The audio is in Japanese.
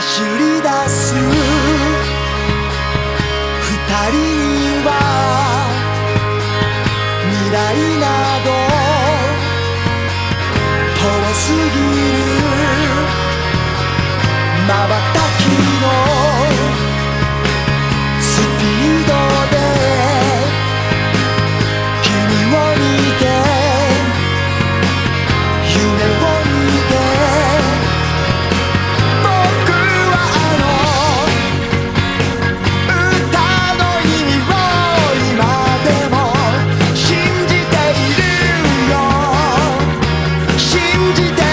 走り出す。二人には未来など遠すぎる。信じて